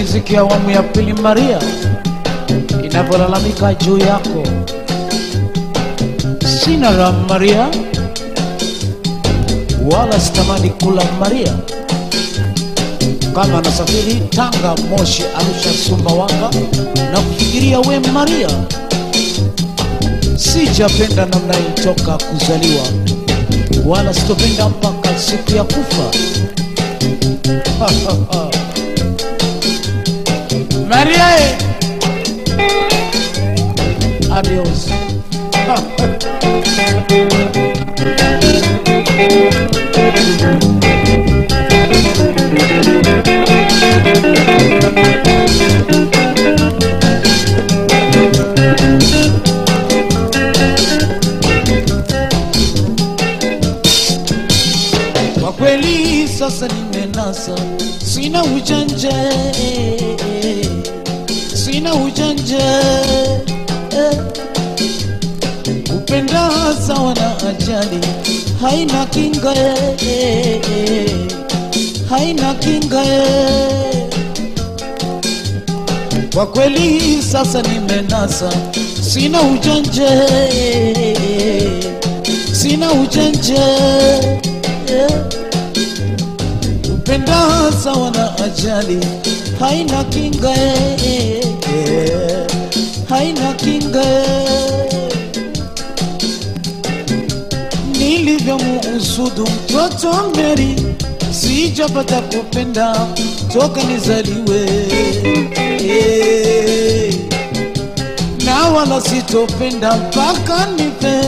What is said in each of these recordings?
ya awamu ya pili Maria inavyolalamika juu yako. Sina raha Maria, wala sitamani kula Maria. Kama nasafiri Tanga, Moshi, Arusha, Sumbawanga na kufikiria we Maria, sijapenda namna hii toka kuzaliwa, wala sitopenda mpaka siku ya kufa. adios. Kwa kweli sasa nimenasa, sina ujanja, sina ujanja kupenda sawa na ajali, haina kinga, ye, haina kinga. ye. Kwa kweli sasa nimenasa, sina ujanje, sina ujanje kupenda sawa na ajali haina kinga ye eh, haina kinga. Nilivyomuusudu mtoto Meri sijapata kupenda toka nizaliwe. Eh, na wala sitopenda mpaka nife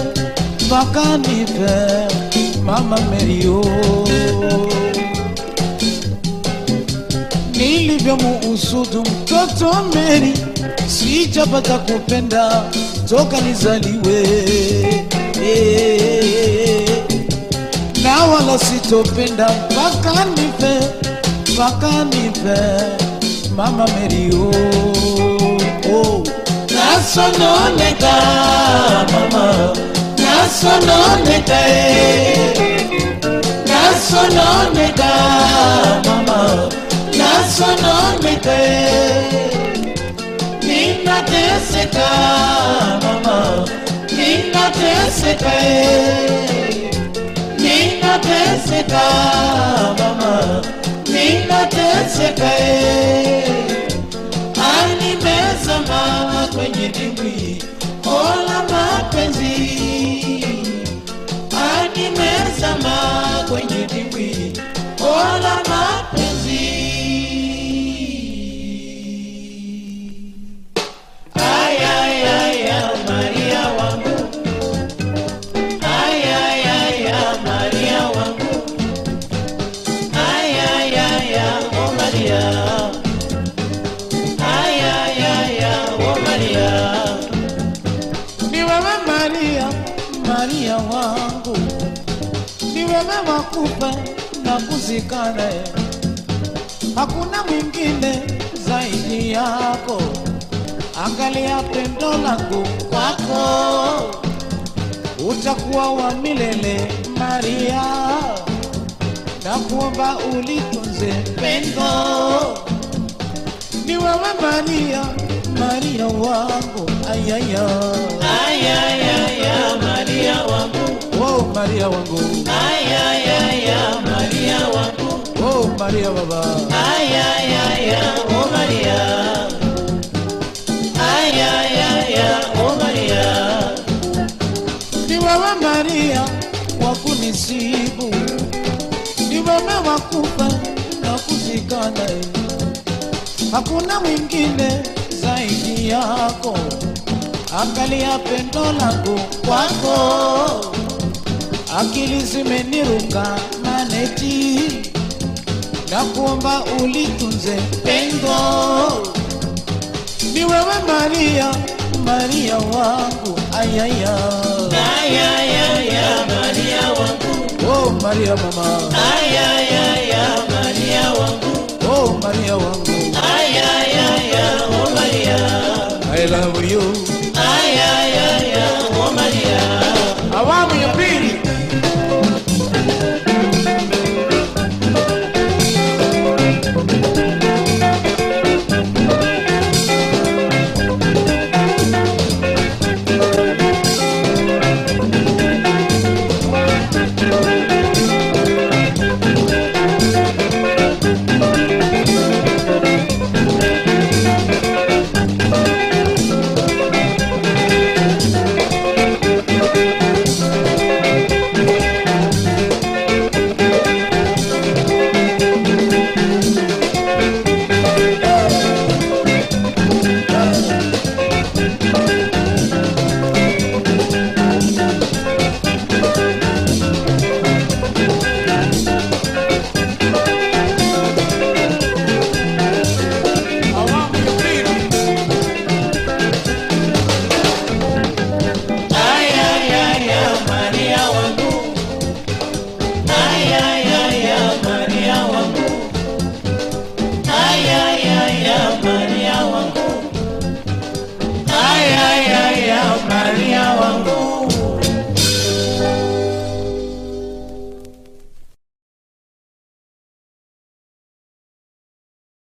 mpaka nife mama Merio nilivyomuusudu mtoto Meri sijapata kupenda toka nizaliwe na wala sitopenda mpaka nife mpaka nife mama Merio oh. nasononeka mama nasononeka eh. nasononeka ninateseka ninateseka mama. Ninateseka animezama kwenye dimbwi ola mapenzi Maria, Maria wangu. Ni wewe na kuzikana, hakuna mwingine zaidi yako. Angalia pendo langu kwako, utakuwa wa milele Maria, na kuomba ulitunze pendo. Ni wewe Maria, Maria wangu, ayaya, Ayayaya, Maria wangu. oh Maria wangu, Ayayaya, Maria wangu. oh Maria baba, Ayayaya, oh Maria. Ayayaya, oh Maria. ni wewe Maria wa kunisibu, ni wewe wa kufa na kuzikana, hakuna mwingine zaidi yako. Angalia pendo langu kwako, akili zimeniruka maneti, na kuomba ulitunze pendo. Ni wewe Maria, Maria wangu, ayaya, ayaya, Maria wangu. oh Maria mama, ayaya, Maria wangu. oh Maria wangu, Ayayaya, oh